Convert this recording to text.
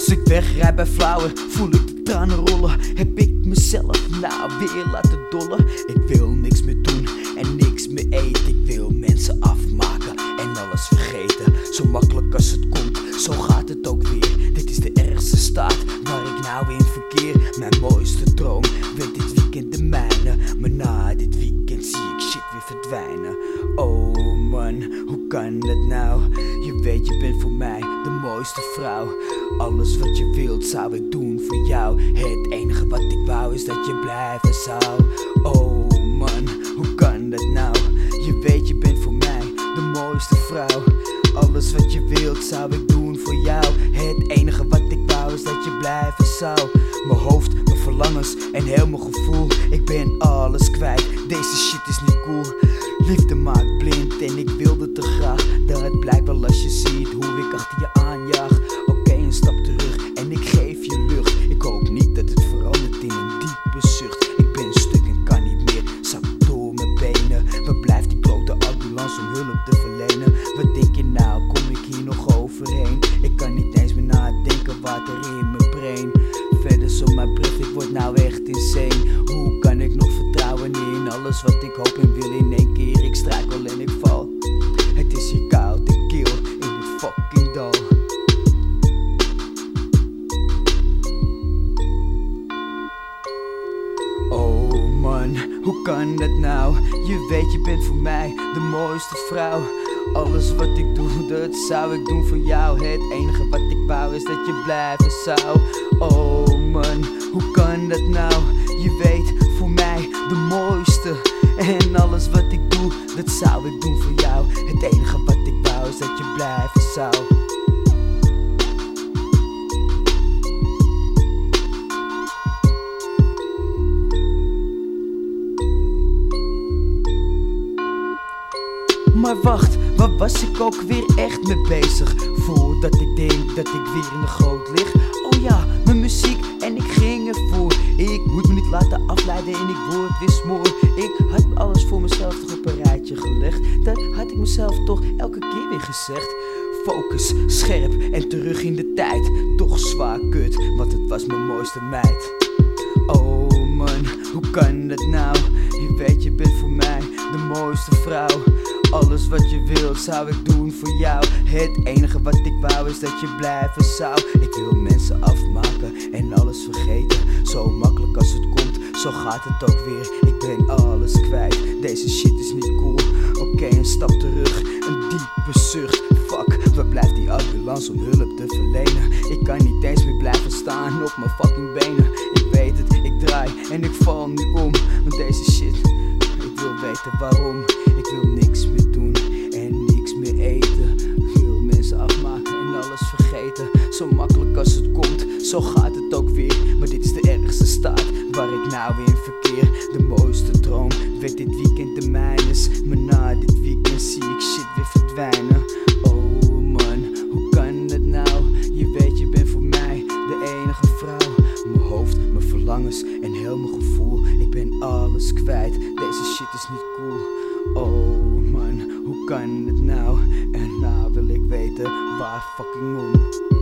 Als ik wegrij bij flauwen, voel ik de tranen rollen. Heb ik mezelf nou weer laten dollen? Ik wil niks meer doen en niks meer eten. Ik wil mensen afmaken en alles vergeten. Zo makkelijk als het komt, zo gaat het ook weer. Dit is de ergste staat waar ik nou in verkeer. Mijn mooiste droom werd dit weekend de mijne. Maar na dit weekend zie ik shit weer verdwijnen. Hoe kan het nou? Je weet, je bent voor mij de mooiste vrouw. Alles wat je wilt zou ik doen voor jou. Het enige wat ik wou is dat je blijven zou. Oh man, hoe kan dat nou? Je weet, je bent voor mij de mooiste vrouw. Alles wat je wilt zou ik doen voor jou. Het enige wat ik wou is dat je blijven zou. Mijn hoofd, mijn verlangens en heel mijn gevoel. Ik ben alles kwijt, deze shit is niet cool. Liefde maakt blind en ik wilde te graag. Dat het blijkt wel als je ziet hoe ik achter je aanjaag. Oké, een stap terug en ik geef je lucht. Ik hoop niet dat het verandert in een diepe zucht. Ik ben stuk en kan niet meer, zak door mijn benen. Waar blijft die grote ambulance om hulp te verlenen? Wat denk je nou, kom ik hier nog overheen? Ik kan niet eens meer nadenken wat er in mijn brain. Verder zo mijn brug, ik word nou echt insane. Hoe kan ik nog vertrouwen in alles wat ik hoop en wil in één? Ik struikel en ik val. Het is hier koud en kil in dit fucking dal. Oh man, hoe kan dat nou? Je weet, je bent voor mij de mooiste vrouw. Alles wat ik doe, dat zou ik doen voor jou. Het enige wat ik wou is dat je blijven zou. Oh man, hoe kan dat nou? Je weet, voor mij de mooiste. En alles wat ik doe, dat zou ik doen voor jou. Het enige wat ik wou is dat je blijven zou. Maar wacht, waar was ik ook weer echt mee bezig? Voordat ik denk dat ik weer in de goot lig. Oh ja, en ik word weer. Ik had alles voor mezelf toch op een rijtje gelegd. Dat had ik mezelf toch elke keer weer gezegd. Focus, scherp en terug in de tijd. Toch zwaar kut, want het was mijn mooiste meid. Oh man, hoe kan dat nou? Je weet, je bent voor mij de mooiste vrouw. Alles wat je wilt zou ik doen voor jou. Het enige wat ik wou is dat je blijven zou. Ik wil mensen afmaken en alles vergeten. Zo zo gaat het ook weer. Ik ben alles kwijt, deze shit is niet cool. Oké, een stap terug, een diepe zucht. Fuck, waar blijft die ambulance om hulp te verlenen? Ik kan niet eens meer blijven staan op mijn fucking benen. Ik weet het, ik draai en ik val nu om. Want deze shit, ik wil weten waarom. Ik wil niks meer doen en niks meer eten. Wil mensen afmaken en alles vergeten. Zo makkelijk als het komt, zo gaat waar ik nou in verkeer. De mooiste droom werd dit weekend de mijnes. Maar na dit weekend zie ik shit weer verdwijnen. Oh man, hoe kan het nou? Je weet, je bent voor mij de enige vrouw. Mijn hoofd, mijn verlangens en heel mijn gevoel. Ik ben alles kwijt, deze shit is niet cool. Oh man, hoe kan het nou? En nou wil ik weten waar fucking om.